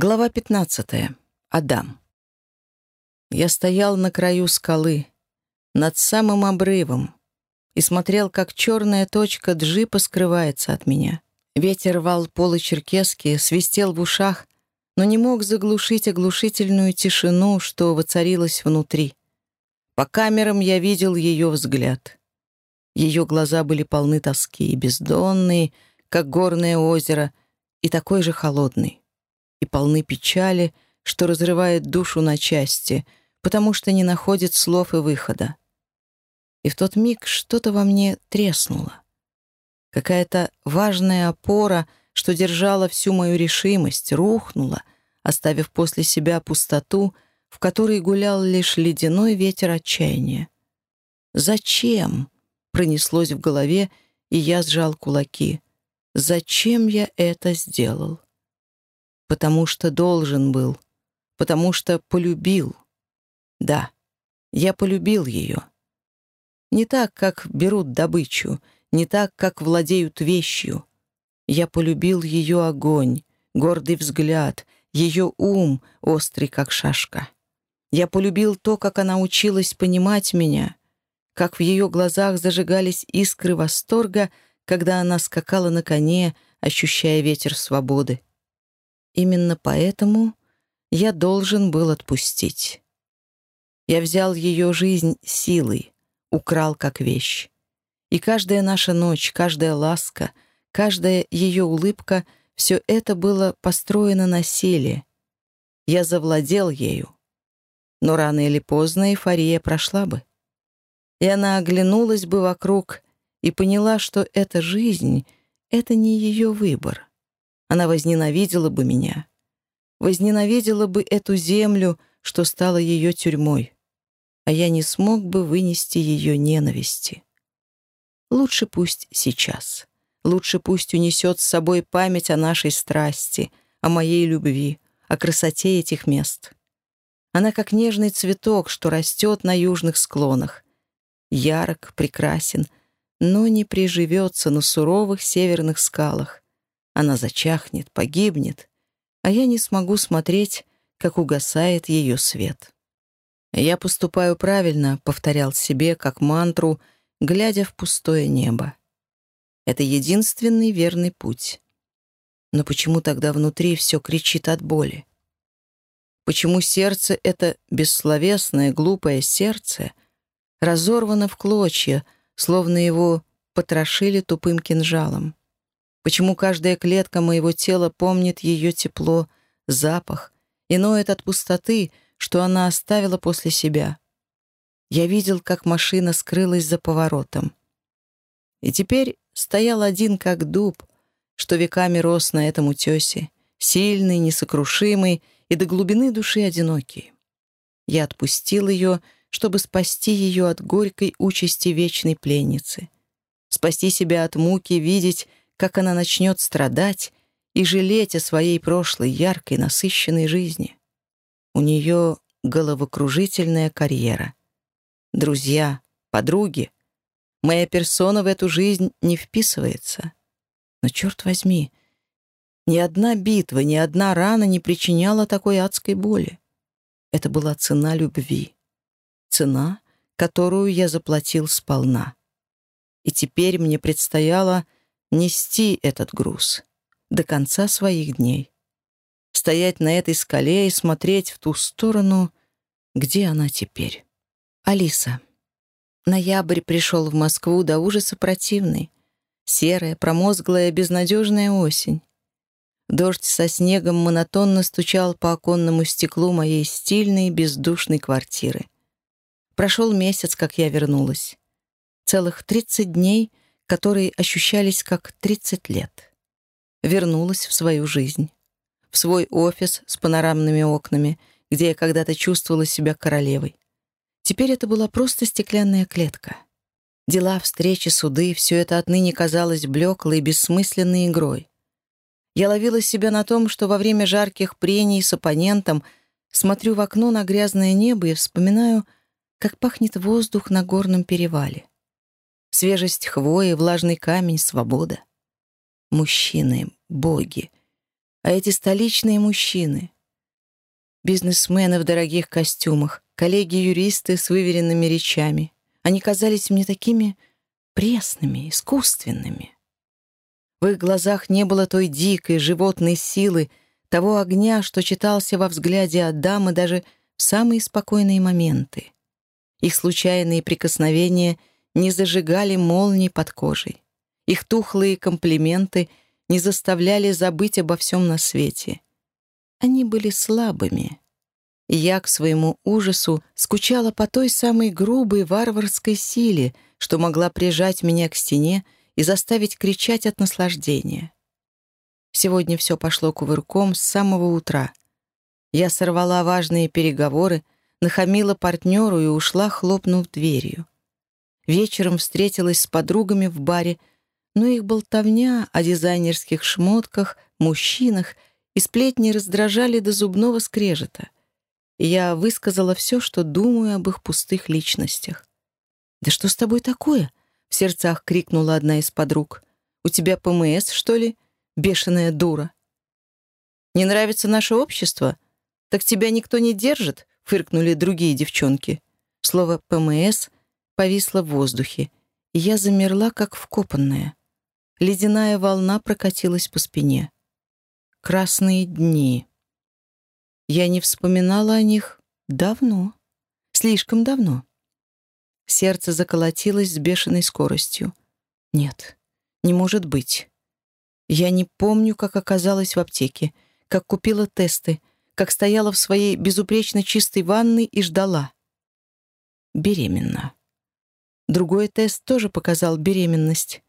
Глава 15. Адам. Я стоял на краю скалы, над самым обрывом, и смотрел, как черная точка джипа скрывается от меня. Ветер рвал полы черкески, свистел в ушах, но не мог заглушить оглушительную тишину, что воцарилась внутри. По камерам я видел ее взгляд. Ее глаза были полны тоски бездонные, как горное озеро, и такой же холодный и полны печали, что разрывает душу на части, потому что не находит слов и выхода. И в тот миг что-то во мне треснуло. Какая-то важная опора, что держала всю мою решимость, рухнула, оставив после себя пустоту, в которой гулял лишь ледяной ветер отчаяния. «Зачем?» — пронеслось в голове, и я сжал кулаки. «Зачем я это сделал?» Потому что должен был. Потому что полюбил. Да, я полюбил ее. Не так, как берут добычу, не так, как владеют вещью. Я полюбил ее огонь, гордый взгляд, ее ум, острый, как шашка. Я полюбил то, как она училась понимать меня, как в ее глазах зажигались искры восторга, когда она скакала на коне, ощущая ветер свободы. Именно поэтому я должен был отпустить. Я взял ее жизнь силой, украл как вещь. И каждая наша ночь, каждая ласка, каждая ее улыбка — все это было построено на силе. Я завладел ею. Но рано или поздно эйфория прошла бы. И она оглянулась бы вокруг и поняла, что эта жизнь — это не ее выбор. Она возненавидела бы меня. Возненавидела бы эту землю, что стала ее тюрьмой. А я не смог бы вынести ее ненависти. Лучше пусть сейчас. Лучше пусть унесет с собой память о нашей страсти, о моей любви, о красоте этих мест. Она как нежный цветок, что растет на южных склонах. Ярок, прекрасен, но не приживется на суровых северных скалах. Она зачахнет, погибнет, а я не смогу смотреть, как угасает ее свет. «Я поступаю правильно», — повторял себе, как мантру, глядя в пустое небо. Это единственный верный путь. Но почему тогда внутри все кричит от боли? Почему сердце — это бессловесное, глупое сердце — разорвано в клочья, словно его потрошили тупым кинжалом? Почему каждая клетка моего тела помнит ее тепло, запах и ноет от пустоты, что она оставила после себя? Я видел, как машина скрылась за поворотом. И теперь стоял один как дуб, что веками рос на этом утесе, сильный, несокрушимый и до глубины души одинокий. Я отпустил ее, чтобы спасти ее от горькой участи вечной пленницы, спасти себя от муки видеть, как она начнет страдать и жалеть о своей прошлой яркой, насыщенной жизни. У нее головокружительная карьера. Друзья, подруги. Моя персона в эту жизнь не вписывается. Но, черт возьми, ни одна битва, ни одна рана не причиняла такой адской боли. Это была цена любви. Цена, которую я заплатил сполна. И теперь мне предстояло нести этот груз до конца своих дней. Стоять на этой скале и смотреть в ту сторону, где она теперь. Алиса. Ноябрь пришел в Москву до ужаса противный. Серая, промозглая, безнадежная осень. Дождь со снегом монотонно стучал по оконному стеклу моей стильной, бездушной квартиры. Прошел месяц, как я вернулась. Целых тридцать дней которые ощущались как 30 лет. Вернулась в свою жизнь. В свой офис с панорамными окнами, где я когда-то чувствовала себя королевой. Теперь это была просто стеклянная клетка. Дела, встречи, суды — все это отныне казалось блеклой, бессмысленной игрой. Я ловила себя на том, что во время жарких прений с оппонентом смотрю в окно на грязное небо и вспоминаю, как пахнет воздух на горном перевале. Свежесть хвои, влажный камень, свобода. Мужчины, боги. А эти столичные мужчины, бизнесмены в дорогих костюмах, коллеги-юристы с выверенными речами, они казались мне такими пресными, искусственными. В их глазах не было той дикой животной силы, того огня, что читался во взгляде Адама даже в самые спокойные моменты. Их случайные прикосновения не зажигали молний под кожей. Их тухлые комплименты не заставляли забыть обо всем на свете. Они были слабыми. И я, к своему ужасу, скучала по той самой грубой варварской силе, что могла прижать меня к стене и заставить кричать от наслаждения. Сегодня все пошло кувырком с самого утра. Я сорвала важные переговоры, нахамила партнеру и ушла, хлопнув дверью. Вечером встретилась с подругами в баре, но их болтовня о дизайнерских шмотках, мужчинах и сплетни раздражали до зубного скрежета. Я высказала все, что думаю об их пустых личностях. «Да что с тобой такое?» — в сердцах крикнула одна из подруг. «У тебя ПМС, что ли? Бешеная дура!» «Не нравится наше общество? Так тебя никто не держит?» — фыркнули другие девчонки. Слово «ПМС» повисло в воздухе, и я замерла, как вкопанная. Ледяная волна прокатилась по спине. Красные дни. Я не вспоминала о них давно, слишком давно. Сердце заколотилось с бешеной скоростью. Нет, не может быть. Я не помню, как оказалась в аптеке, как купила тесты, как стояла в своей безупречно чистой ванной и ждала. Беременна. Другой тест тоже показал беременность.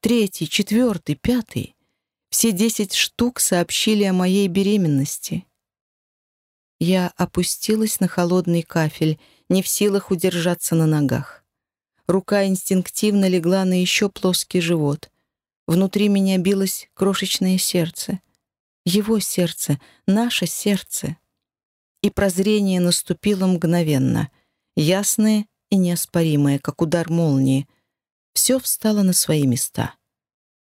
Третий, четвертый, пятый. Все десять штук сообщили о моей беременности. Я опустилась на холодный кафель не в силах удержаться на ногах. Рука инстинктивно легла на еще плоский живот. Внутри меня билось крошечное сердце. Его сердце, наше сердце. И прозрение наступило мгновенно, ясное и неоспоримое, как удар молнии. Все встало на свои места.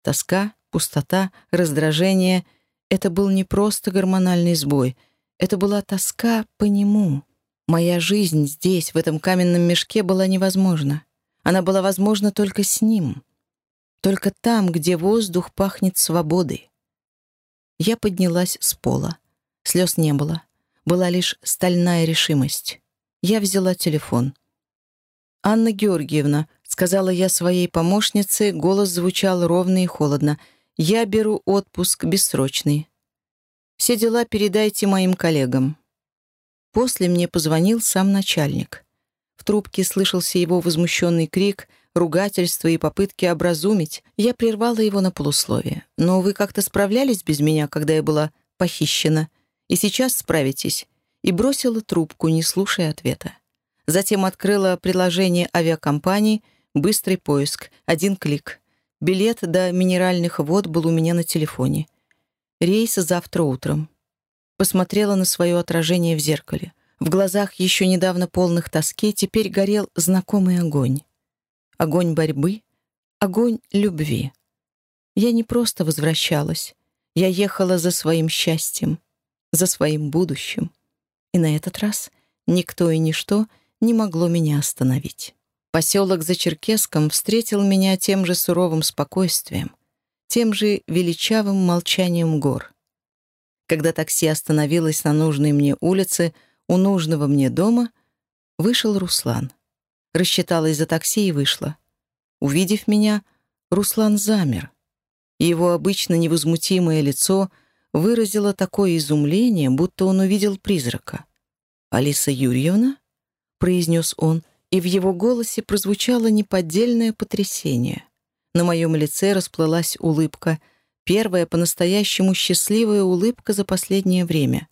Тоска, пустота, раздражение — это был не просто гормональный сбой, это была тоска по нему. Моя жизнь здесь, в этом каменном мешке, была невозможна. Она была возможна только с ним. Только там, где воздух пахнет свободой. Я поднялась с пола. Слез не было. Была лишь стальная решимость. Я взяла телефон. «Анна Георгиевна», — сказала я своей помощнице, голос звучал ровно и холодно. «Я беру отпуск бессрочный. Все дела передайте моим коллегам». После мне позвонил сам начальник. В трубке слышался его возмущенный крик, ругательство и попытки образумить. Я прервала его на полусловие. «Но вы как-то справлялись без меня, когда я была похищена. И сейчас справитесь». И бросила трубку, не слушая ответа. Затем открыла приложение авиакомпании «Быстрый поиск», один клик. Билет до минеральных вод был у меня на телефоне. Рейс завтра утром посмотрела на свое отражение в зеркале. В глазах, еще недавно полных тоски, теперь горел знакомый огонь. Огонь борьбы, огонь любви. Я не просто возвращалась. Я ехала за своим счастьем, за своим будущим. И на этот раз никто и ничто не могло меня остановить. Поселок за Черкеском встретил меня тем же суровым спокойствием, тем же величавым молчанием гор. Когда такси остановилось на нужной мне улице, у нужного мне дома, вышел Руслан. Рассчиталась за такси и вышла. Увидев меня, Руслан замер. его обычно невозмутимое лицо выразило такое изумление, будто он увидел призрака. «Алиса Юрьевна?» — произнес он, и в его голосе прозвучало неподдельное потрясение. На моем лице расплылась улыбка — Первая по-настоящему счастливая улыбка за последнее время.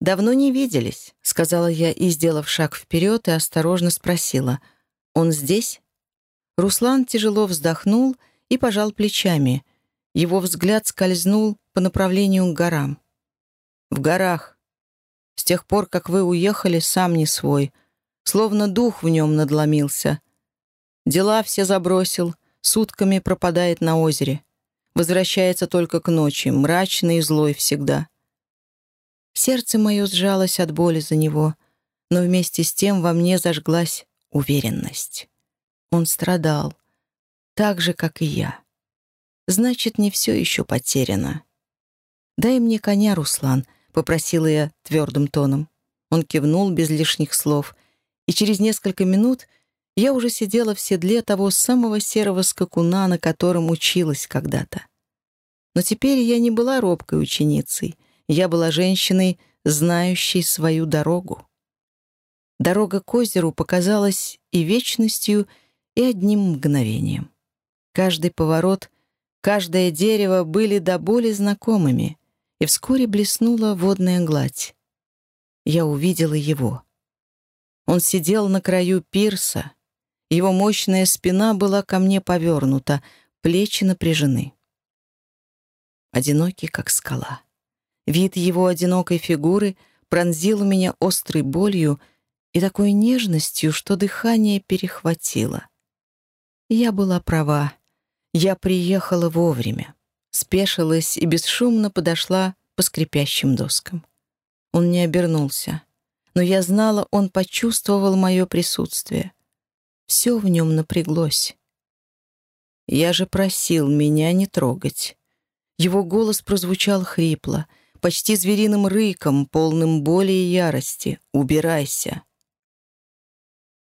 «Давно не виделись», — сказала я и, сделав шаг вперед, и осторожно спросила. «Он здесь?» Руслан тяжело вздохнул и пожал плечами. Его взгляд скользнул по направлению к горам. «В горах. С тех пор, как вы уехали, сам не свой. Словно дух в нем надломился. Дела все забросил, сутками пропадает на озере. возвращается только к ночи, мрачный и злой всегда. Сердце мое сжалось от боли за него, но вместе с тем во мне зажглась уверенность. Он страдал, так же, как и я. Значит, не все еще потеряно. «Дай мне коня, Руслан», — попросила я твердым тоном. Он кивнул без лишних слов, и через несколько минут я уже сидела в седле того самого серого скакуна, на котором училась когда-то. Но теперь я не была робкой ученицей, я была женщиной, знающей свою дорогу. Дорога к озеру показалась и вечностью, и одним мгновением. Каждый поворот, каждое дерево были до боли знакомыми, и вскоре блеснула водная гладь. Я увидела его. Он сидел на краю пирса, его мощная спина была ко мне повернута, плечи напряжены. Одинокий, как скала. Вид его одинокой фигуры пронзил меня острой болью и такой нежностью, что дыхание перехватило. Я была права. Я приехала вовремя, спешилась и бесшумно подошла по скрипящим доскам. Он не обернулся, но я знала, он почувствовал мое присутствие. Все в нем напряглось. Я же просил меня не трогать. Его голос прозвучал хрипло, почти звериным рыком, полным боли и ярости. «Убирайся!»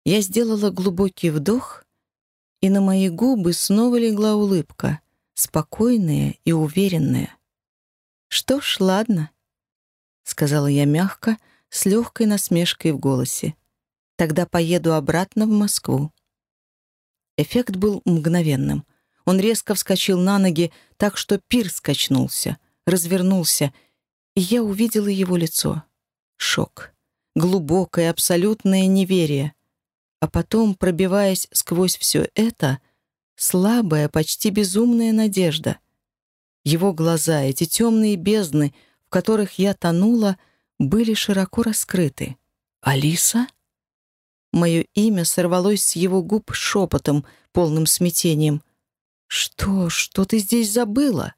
Я сделала глубокий вдох и на мои губы снова легла улыбка, спокойная и уверенная. «Что ж, ладно», — сказала я мягко, с легкой насмешкой в голосе. «Тогда поеду обратно в Москву». Эффект был мгновенным. Он резко вскочил на ноги, так что пир скачнулся, развернулся, и я увидела его лицо. Шок. Глубокое, абсолютное неверие — а потом, пробиваясь сквозь все это, слабая, почти безумная надежда. Его глаза, эти темные бездны, в которых я тонула, были широко раскрыты. «Алиса?» Мое имя сорвалось с его губ шепотом, полным смятением. «Что? Что ты здесь забыла?»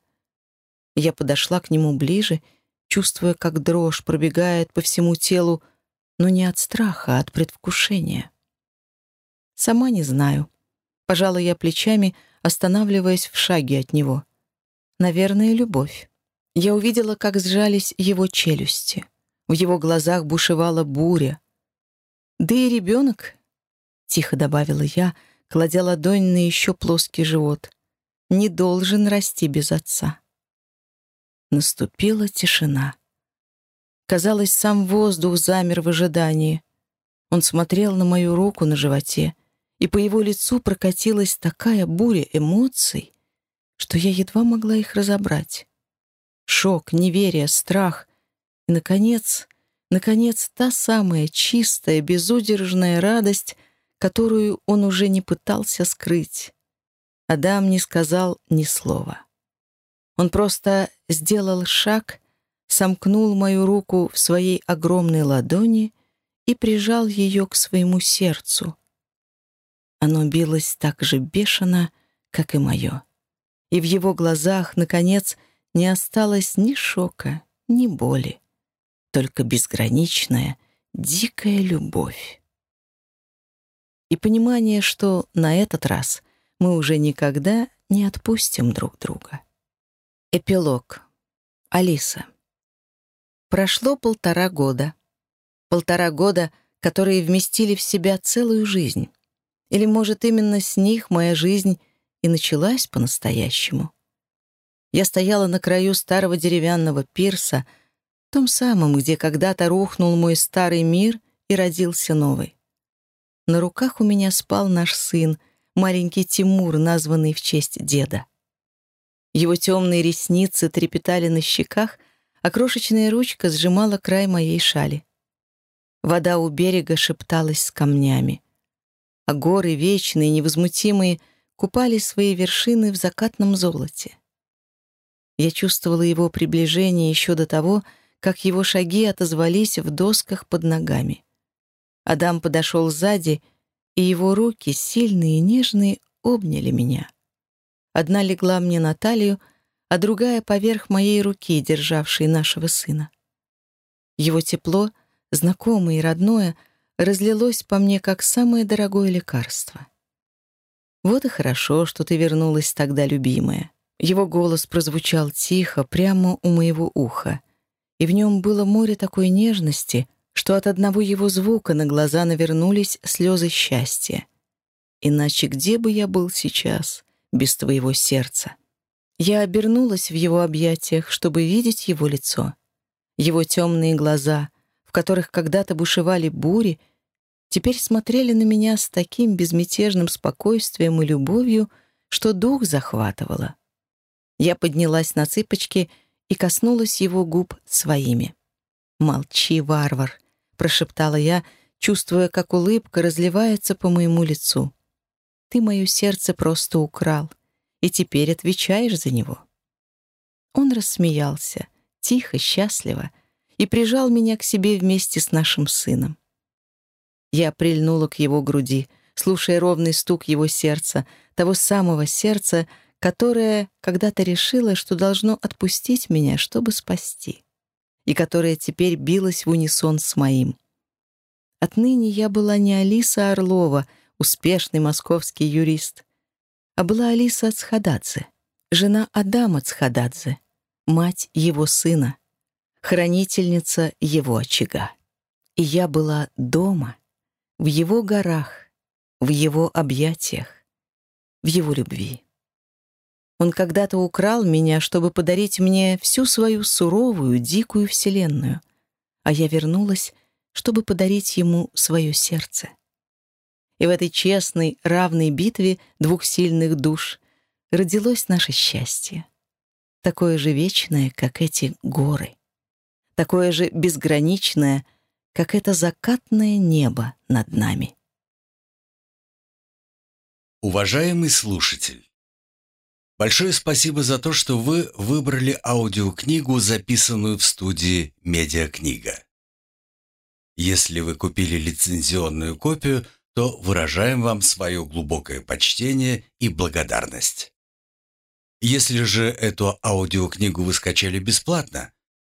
Я подошла к нему ближе, чувствуя, как дрожь пробегает по всему телу, но не от страха, а от предвкушения. Сама не знаю. Пожала я плечами, останавливаясь в шаге от него. Наверное, любовь. Я увидела, как сжались его челюсти. В его глазах бушевала буря. «Да и ребенок», — тихо добавила я, кладя ладонь на еще плоский живот, «не должен расти без отца». Наступила тишина. Казалось, сам воздух замер в ожидании. Он смотрел на мою руку на животе, и по его лицу прокатилась такая буря эмоций, что я едва могла их разобрать. Шок, неверие, страх и, наконец, наконец, та самая чистая, безудержная радость, которую он уже не пытался скрыть. Адам не сказал ни слова. Он просто сделал шаг, сомкнул мою руку в своей огромной ладони и прижал ее к своему сердцу, оно билось так же бешено, как и мое. И в его глазах, наконец, не осталось ни шока, ни боли, только безграничная, дикая любовь. И понимание, что на этот раз мы уже никогда не отпустим друг друга. Эпилог. Алиса. Прошло полтора года. Полтора года, которые вместили в себя целую жизнь. Или, может, именно с них моя жизнь и началась по-настоящему. Я стояла на краю старого деревянного пирса, том самом, где когда-то рухнул мой старый мир и родился новый. На руках у меня спал наш сын, маленький Тимур, названный в честь деда. Его темные ресницы трепетали на щеках, а крошечная ручка сжимала край моей шали. Вода у берега шепталась с камнями а горы, вечные, невозмутимые, купали свои вершины в закатном золоте. Я чувствовала его приближение еще до того, как его шаги отозвались в досках под ногами. Адам подошел сзади, и его руки, сильные и нежные, обняли меня. Одна легла мне на талию, а другая поверх моей руки, державшей нашего сына. Его тепло, знакомое и родное, разлилось по мне как самое дорогое лекарство. «Вот и хорошо, что ты вернулась тогда, любимая». Его голос прозвучал тихо, прямо у моего уха, и в нем было море такой нежности, что от одного его звука на глаза навернулись слезы счастья. Иначе где бы я был сейчас, без твоего сердца? Я обернулась в его объятиях, чтобы видеть его лицо. Его темные глаза, которых когда-то бушевали бури, теперь смотрели на меня с таким безмятежным спокойствием и любовью, что дух захватывало. Я поднялась на цыпочки и коснулась его губ своими. «Молчи, варвар», — прошептала я, чувствуя, как улыбка разливается по моему лицу. «Ты мое сердце просто украл, и теперь отвечаешь за него». Он рассмеялся, тихо, счастливо, и прижал меня к себе вместе с нашим сыном. Я прильнула к его груди, слушая ровный стук его сердца, того самого сердца, которое когда-то решило, что должно отпустить меня, чтобы спасти, и которое теперь билось в унисон с моим. Отныне я была не Алиса Орлова, успешный московский юрист, а была Алиса Цхададзе, жена Адама Цхададзе, мать его сына, хранительница его очага. И я была дома, в его горах, в его объятиях, в его любви. Он когда-то украл меня, чтобы подарить мне всю свою суровую, дикую вселенную, а я вернулась, чтобы подарить ему свое сердце. И в этой честной, равной битве двух сильных душ родилось наше счастье, такое же вечное, как эти горы, такое же безграничное, как это закатное небо над нами. Уважаемый слушатель! Большое спасибо за то, что вы выбрали аудиокнигу, записанную в студии «Медиакнига». Если вы купили лицензионную копию, то выражаем вам свое глубокое почтение и благодарность. Если же эту аудиокнигу вы скачали бесплатно,